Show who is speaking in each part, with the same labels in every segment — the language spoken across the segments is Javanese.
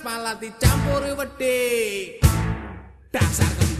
Speaker 1: malah dicampuri wedi Dasar gemblung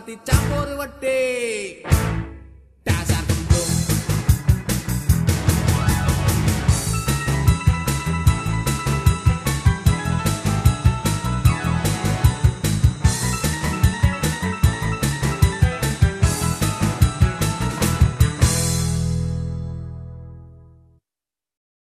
Speaker 1: రాతి చాపోరు వట్టే